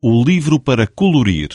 o livro para colorir.